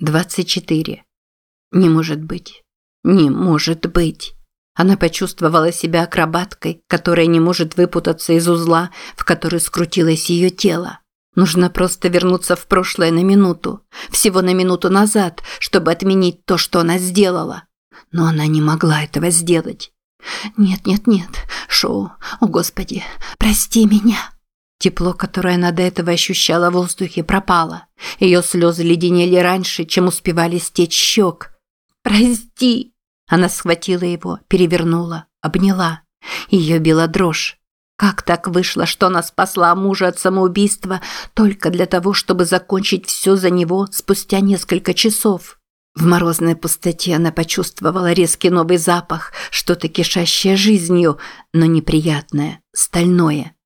24. Не может быть. Не может быть. Она почувствовала себя акробаткой, которая не может выпутаться из узла, в который скрутилось ее тело. Нужно просто вернуться в прошлое на минуту, всего на минуту назад, чтобы отменить то, что она сделала. Но она не могла этого сделать. «Нет, нет, нет, Шоу, о господи, прости меня!» Тепло, которое она до этого ощущала в воздухе, пропало. Ее слезы леденели раньше, чем успевали стечь щек. «Прости!» Она схватила его, перевернула, обняла. Ее била дрожь. Как так вышло, что она спасла мужа от самоубийства только для того, чтобы закончить все за него спустя несколько часов? В морозной пустоте она почувствовала резкий новый запах, что-то кишащее жизнью, но неприятное, стальное.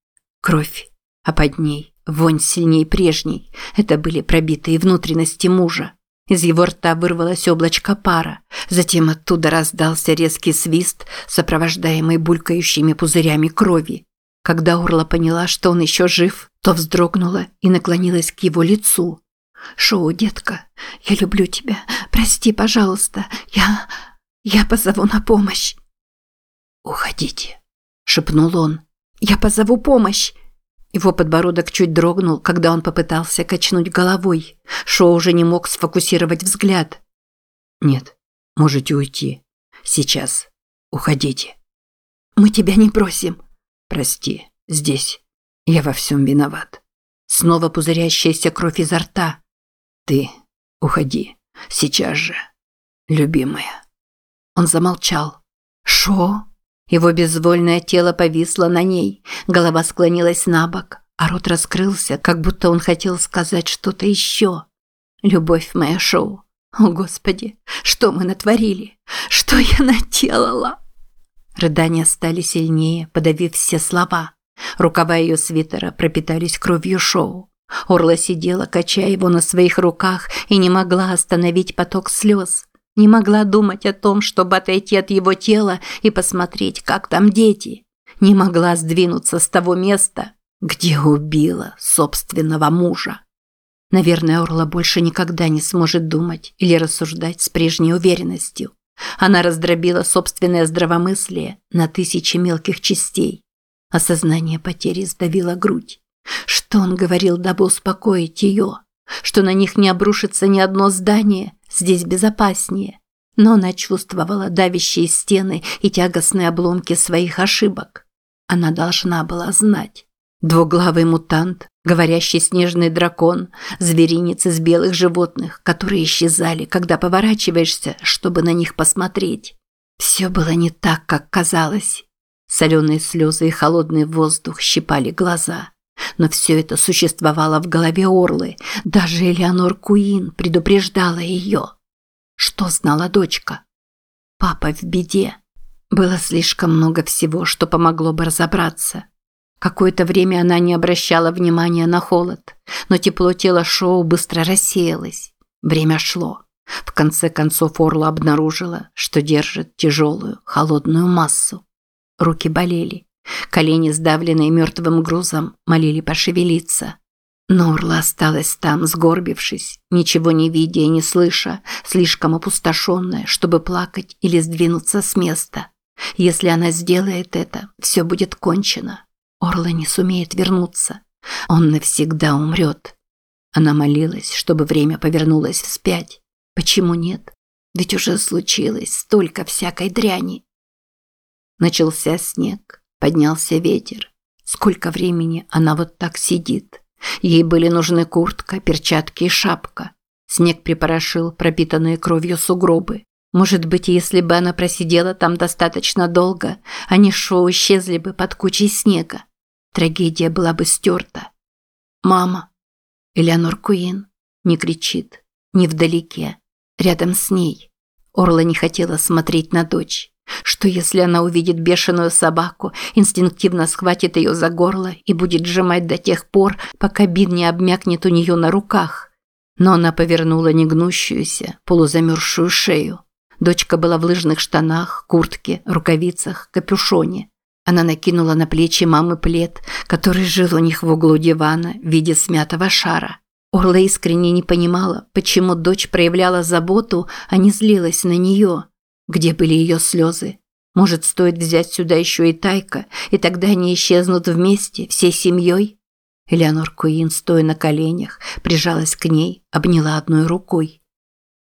Кровь а под ней вонь сильнее прежней. Это были пробитые внутренности мужа. Из его рта вырвалось облачко пара, затем оттуда раздался резкий свист, сопровождаемый булькающими пузырями крови. Когда Орла поняла, что он еще жив, то вздрогнула и наклонилась к его лицу. «Шоу, детка, я люблю тебя. Прости, пожалуйста. Я... я позову на помощь». «Уходите», – шепнул он. «Я позову помощь!» Его подбородок чуть дрогнул, когда он попытался качнуть головой. Шоу уже не мог сфокусировать взгляд. «Нет, можете уйти. Сейчас. Уходите». «Мы тебя не просим». «Прости, здесь. Я во всем виноват». Снова пузырящаяся кровь изо рта. «Ты уходи. Сейчас же. Любимая». Он замолчал. «Шо?» Его безвольное тело повисло на ней, голова склонилась на бок, а рот раскрылся, как будто он хотел сказать что-то еще. «Любовь моя шоу! О, Господи, что мы натворили? Что я наделала?» Рыдания стали сильнее, подавив все слова. Рукава ее свитера пропитались кровью шоу. Орла сидела, качая его на своих руках, и не могла остановить поток слез. Не могла думать о том, чтобы отойти от его тела и посмотреть, как там дети. Не могла сдвинуться с того места, где убила собственного мужа. Наверное, Орла больше никогда не сможет думать или рассуждать с прежней уверенностью. Она раздробила собственное здравомыслие на тысячи мелких частей. Осознание потери сдавило грудь. Что он говорил, дабы успокоить ее? Что на них не обрушится ни одно здание – Здесь безопаснее. Но она чувствовала давящие стены и тягостные обломки своих ошибок. Она должна была знать. Двуглавый мутант, говорящий снежный дракон, зверинец из белых животных, которые исчезали, когда поворачиваешься, чтобы на них посмотреть. Все было не так, как казалось. Соленые слезы и холодный воздух щипали глаза. Но все это существовало в голове Орлы. Даже Элеонор Куин предупреждала ее. Что знала дочка? Папа в беде. Было слишком много всего, что помогло бы разобраться. Какое-то время она не обращала внимания на холод, но тепло тела Шоу быстро рассеялось. Время шло. В конце концов Орла обнаружила, что держит тяжелую, холодную массу. Руки болели. Колени, сдавленные мертвым грузом, молили пошевелиться. Норла осталась там, сгорбившись, ничего не видя и не слыша, слишком опустошенная, чтобы плакать или сдвинуться с места. Если она сделает это, все будет кончено. Орла не сумеет вернуться. Он навсегда умрет. Она молилась, чтобы время повернулось вспять. Почему нет? Ведь уже случилось столько всякой дряни. Начался снег. Поднялся ветер. Сколько времени она вот так сидит. Ей были нужны куртка, перчатки и шапка. Снег припорошил пропитанные кровью сугробы. Может быть, если бы она просидела там достаточно долго, они шоу исчезли бы под кучей снега. Трагедия была бы стерта. «Мама!» Элеонор Куин не кричит, не вдалеке, рядом с ней. Орла не хотела смотреть на дочь. Что если она увидит бешеную собаку, инстинктивно схватит ее за горло и будет сжимать до тех пор, пока Бин не обмякнет у нее на руках? Но она повернула негнущуюся, полузамерзшую шею. Дочка была в лыжных штанах, куртке, рукавицах, капюшоне. Она накинула на плечи мамы плед, который жил у них в углу дивана в виде смятого шара. Орла искренне не понимала, почему дочь проявляла заботу, а не злилась на нее. Где были ее слезы? Может, стоит взять сюда еще и Тайка, и тогда они исчезнут вместе, всей семьей? Элеонор Куин, стоя на коленях, прижалась к ней, обняла одной рукой.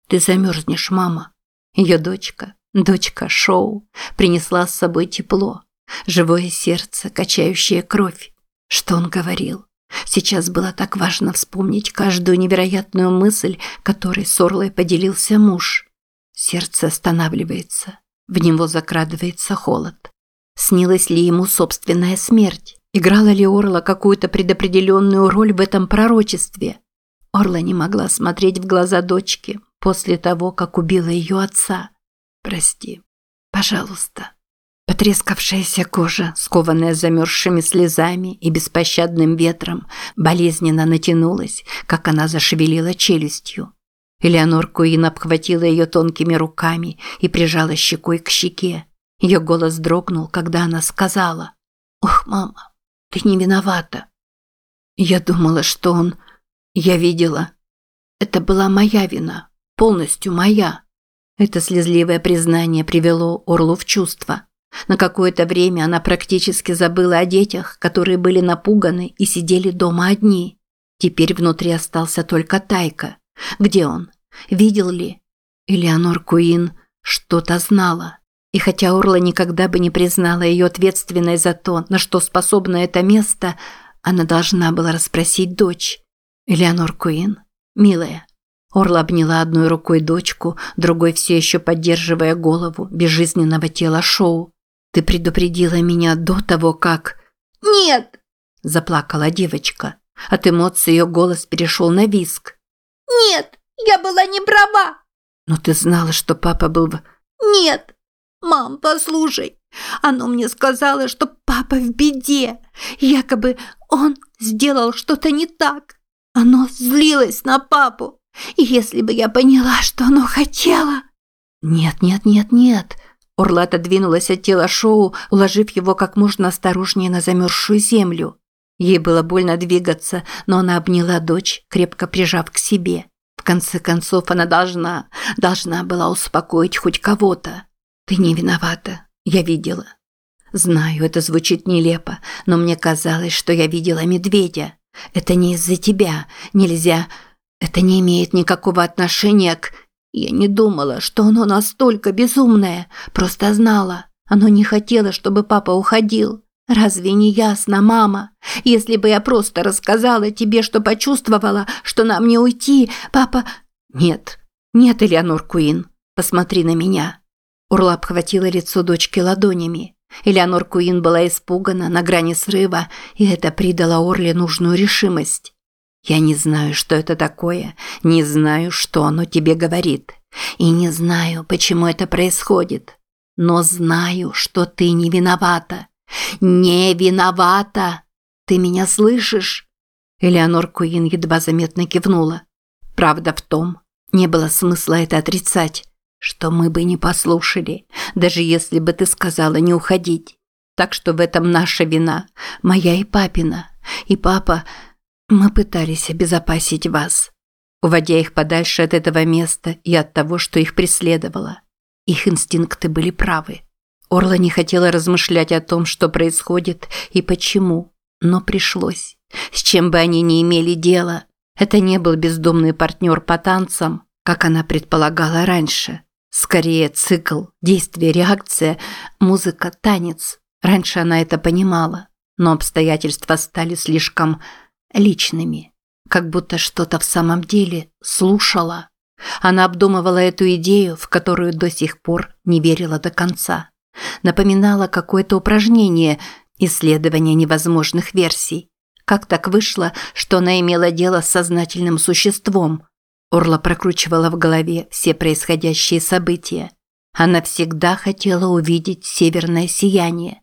«Ты замерзнешь, мама». Ее дочка, дочка Шоу, принесла с собой тепло, живое сердце, качающее кровь. Что он говорил? Сейчас было так важно вспомнить каждую невероятную мысль, которой с Орлой поделился муж. Сердце останавливается, в него закрадывается холод. Снилась ли ему собственная смерть? Играла ли Орла какую-то предопределенную роль в этом пророчестве? Орла не могла смотреть в глаза дочки после того, как убила ее отца. «Прости, пожалуйста». Потрескавшаяся кожа, скованная замерзшими слезами и беспощадным ветром, болезненно натянулась, как она зашевелила челюстью. Элеонор Куин обхватила ее тонкими руками и прижала щекой к щеке. Ее голос дрогнул, когда она сказала «Ох, мама, ты не виновата». Я думала, что он... Я видела. Это была моя вина, полностью моя. Это слезливое признание привело Орлу в чувство. На какое-то время она практически забыла о детях, которые были напуганы и сидели дома одни. Теперь внутри остался только Тайка. Где он? Видел ли? Элеонор Куин что-то знала. И хотя Орла никогда бы не признала ее ответственной за то, на что способно это место, она должна была расспросить дочь. Элеонор Куин, милая. Орла обняла одной рукой дочку, другой все еще поддерживая голову безжизненного тела Шоу. Ты предупредила меня до того, как... Нет! Заплакала девочка. От эмоций ее голос перешел на виск. Нет, я была не права. Но ты знала, что папа был в... Нет. Мам, послушай. Оно мне сказала, что папа в беде. Якобы он сделал что-то не так. Оно злилось на папу. И если бы я поняла, что оно хотело... Нет, нет, нет, нет. Орла отодвинулась от тела Шоу, уложив его как можно осторожнее на замерзшую землю. Ей было больно двигаться, но она обняла дочь, крепко прижав к себе. В конце концов, она должна, должна была успокоить хоть кого-то. «Ты не виновата. Я видела». «Знаю, это звучит нелепо, но мне казалось, что я видела медведя. Это не из-за тебя. Нельзя... Это не имеет никакого отношения к...» Я не думала, что оно настолько безумное, просто знала. Оно не хотело, чтобы папа уходил. Разве не ясно, мама? Если бы я просто рассказала тебе, что почувствовала, что нам не уйти, папа... Нет, нет, Элеонор Куин, посмотри на меня. Урла обхватила лицо дочки ладонями. Элеонор Куин была испугана, на грани срыва, и это придало Орле нужную решимость. Я не знаю, что это такое, не знаю, что оно тебе говорит, и не знаю, почему это происходит, но знаю, что ты не виновата. Не виновата! Ты меня слышишь?» Элеонор Куин едва заметно кивнула. «Правда в том, не было смысла это отрицать, что мы бы не послушали, даже если бы ты сказала не уходить. Так что в этом наша вина, моя и папина. И папа мы пытались обезопасить вас, уводя их подальше от этого места и от того, что их преследовало. Их инстинкты были правы. Орла не хотела размышлять о том, что происходит и почему, но пришлось. С чем бы они ни имели дело, это не был бездомный партнер по танцам, как она предполагала раньше. Скорее цикл, действие, реакция, музыка, танец. Раньше она это понимала, но обстоятельства стали слишком личными. Как будто что-то в самом деле слушала. Она обдумывала эту идею, в которую до сих пор не верила до конца. Напоминала какое-то упражнение, исследование невозможных версий. Как так вышло, что она имела дело с сознательным существом? Орла прокручивала в голове все происходящие события. Она всегда хотела увидеть северное сияние.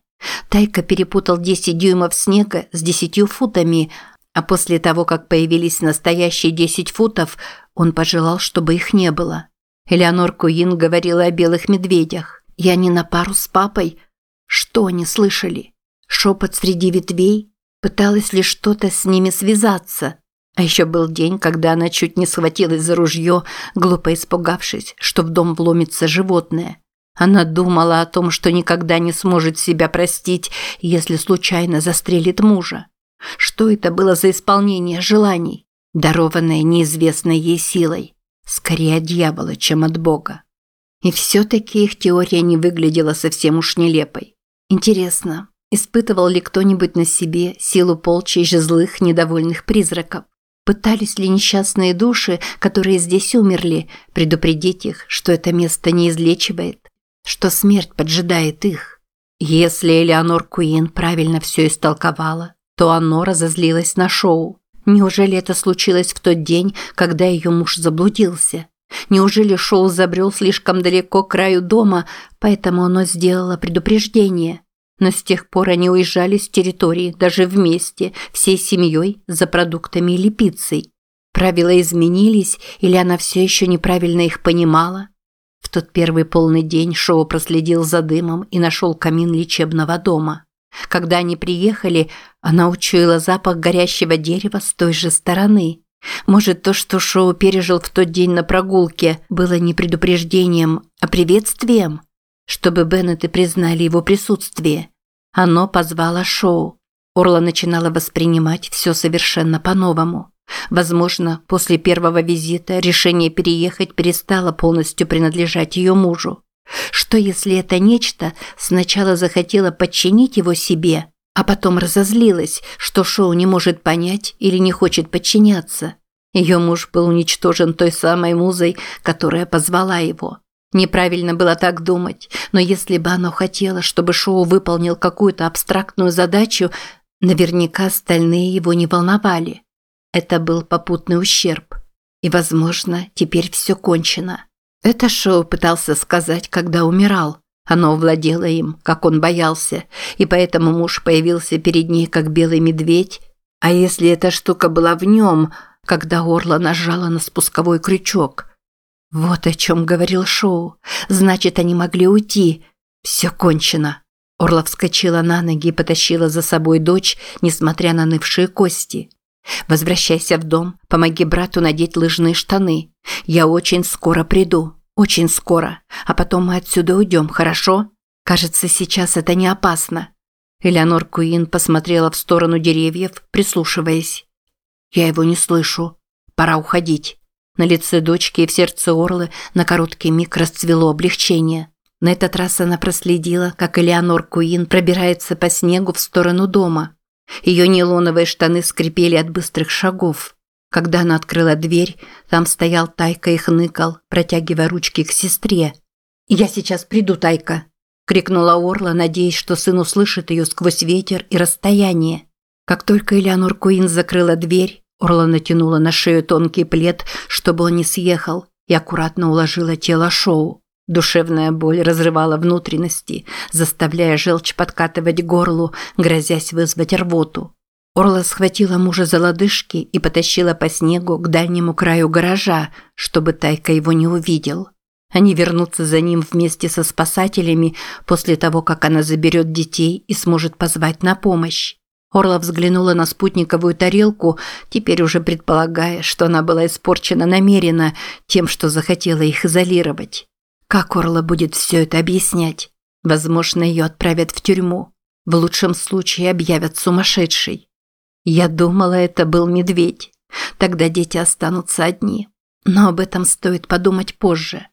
Тайка перепутал 10 дюймов снега с 10 футами – а после того, как появились настоящие 10 футов, он пожелал, чтобы их не было. Элеонор Куин говорила о белых медведях. Я не на пару с папой. Что они слышали? Шепот среди ветвей? Пыталась ли что-то с ними связаться? А еще был день, когда она чуть не схватилась за ружье, глупо испугавшись, что в дом вломится животное. Она думала о том, что никогда не сможет себя простить, если случайно застрелит мужа. Что это было за исполнение желаний, дарованное неизвестной ей силой? Скорее от дьявола, чем от Бога. И все-таки их теория не выглядела совсем уж нелепой. Интересно, испытывал ли кто-нибудь на себе силу полчищ злых, недовольных призраков? Пытались ли несчастные души, которые здесь умерли, предупредить их, что это место не излечивает, что смерть поджидает их? Если Элеонор Куин правильно все истолковала, то оно разозлилось на шоу. Неужели это случилось в тот день, когда ее муж заблудился? Неужели Шоу забрел слишком далеко к краю дома, поэтому оно сделало предупреждение? Но с тех пор они уезжали с территории, даже вместе, всей семьей, за продуктами или пиццей. Правила изменились, или она все еще неправильно их понимала? В тот первый полный день Шоу проследил за дымом и нашел камин лечебного дома. Когда они приехали, она учуяла запах горящего дерева с той же стороны. Может, то, что Шоу пережил в тот день на прогулке, было не предупреждением, а приветствием? Чтобы Беннеты признали его присутствие. Оно позвало Шоу. Орла начинала воспринимать все совершенно по-новому. Возможно, после первого визита решение переехать перестало полностью принадлежать ее мужу. Что если это нечто сначала захотело подчинить его себе, а потом разозлилась, что Шоу не может понять или не хочет подчиняться? Ее муж был уничтожен той самой музой, которая позвала его. Неправильно было так думать, но если бы оно хотело, чтобы Шоу выполнил какую-то абстрактную задачу, наверняка остальные его не волновали. Это был попутный ущерб. И, возможно, теперь все кончено. Это Шоу пытался сказать, когда умирал. Оно овладело им, как он боялся, и поэтому муж появился перед ней, как белый медведь. А если эта штука была в нем, когда Орла нажала на спусковой крючок? Вот о чем говорил Шоу. Значит, они могли уйти. Все кончено. Орла вскочила на ноги и потащила за собой дочь, несмотря на нывшие кости. Возвращайся в дом, помоги брату надеть лыжные штаны. Я очень скоро приду, очень скоро, а потом мы отсюда уйдем, хорошо? Кажется, сейчас это не опасно. Элеонор Куин посмотрела в сторону деревьев, прислушиваясь. Я его не слышу. Пора уходить. На лице дочки и в сердце Орлы на короткий миг расцвело облегчение. На этот раз она проследила, как Элеонор Куин пробирается по снегу в сторону дома. Ее нейлоновые штаны скрипели от быстрых шагов. Когда она открыла дверь, там стоял Тайка и хныкал, протягивая ручки к сестре. «Я сейчас приду, Тайка!» – крикнула Орла, надеясь, что сын услышит ее сквозь ветер и расстояние. Как только Элеонор Куин закрыла дверь, Орла натянула на шею тонкий плед, чтобы он не съехал, и аккуратно уложила тело Шоу. Душевная боль разрывала внутренности, заставляя желчь подкатывать горлу, грозясь вызвать рвоту. Орла схватила мужа за лодыжки и потащила по снегу к дальнему краю гаража, чтобы Тайка его не увидел. Они вернутся за ним вместе со спасателями после того, как она заберет детей и сможет позвать на помощь. Орла взглянула на спутниковую тарелку, теперь уже предполагая, что она была испорчена намеренно тем, что захотела их изолировать. Как Орла будет все это объяснять? Возможно, ее отправят в тюрьму. В лучшем случае объявят сумасшедшей. Я думала, это был медведь. Тогда дети останутся одни. Но об этом стоит подумать позже.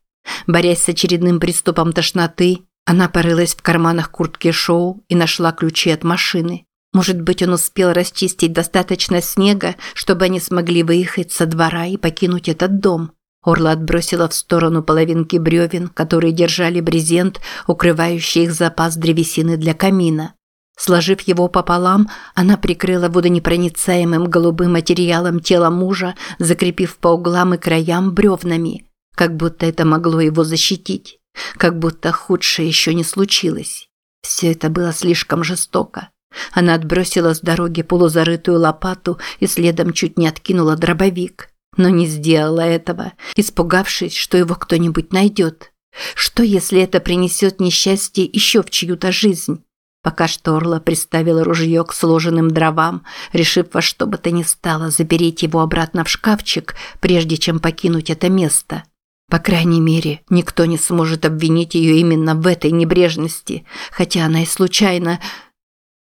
Борясь с очередным приступом тошноты, она порылась в карманах куртки Шоу и нашла ключи от машины. Может быть, он успел расчистить достаточно снега, чтобы они смогли выехать со двора и покинуть этот дом. Орла отбросила в сторону половинки бревен, которые держали брезент, укрывающий их запас древесины для камина. Сложив его пополам, она прикрыла водонепроницаемым голубым материалом тело мужа, закрепив по углам и краям бревнами, как будто это могло его защитить, как будто худшее еще не случилось. Все это было слишком жестоко. Она отбросила с дороги полузарытую лопату и следом чуть не откинула дробовик но не сделала этого, испугавшись, что его кто-нибудь найдет. Что, если это принесет несчастье еще в чью-то жизнь? Пока что Орла приставила ружье к сложенным дровам, решив во что бы то ни стало запереть его обратно в шкафчик, прежде чем покинуть это место. По крайней мере, никто не сможет обвинить ее именно в этой небрежности, хотя она и случайно...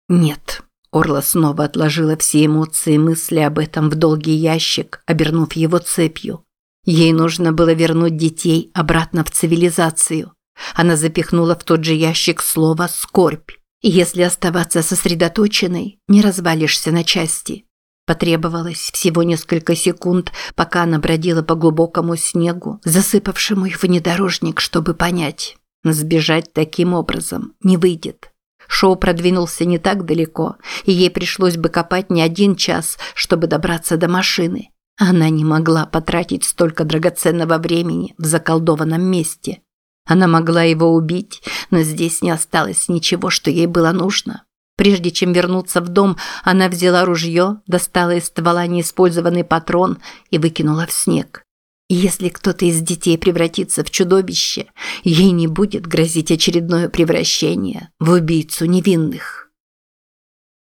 Нет. Орла снова отложила все эмоции и мысли об этом в долгий ящик, обернув его цепью. Ей нужно было вернуть детей обратно в цивилизацию. Она запихнула в тот же ящик слово «скорбь». Если оставаться сосредоточенной, не развалишься на части. Потребовалось всего несколько секунд, пока она бродила по глубокому снегу, засыпавшему их внедорожник, чтобы понять. Сбежать таким образом не выйдет. Шоу продвинулся не так далеко, и ей пришлось бы копать не один час, чтобы добраться до машины. Она не могла потратить столько драгоценного времени в заколдованном месте. Она могла его убить, но здесь не осталось ничего, что ей было нужно. Прежде чем вернуться в дом, она взяла ружье, достала из ствола неиспользованный патрон и выкинула в снег. Если кто-то из детей превратится в чудовище, ей не будет грозить очередное превращение в убийцу невинных.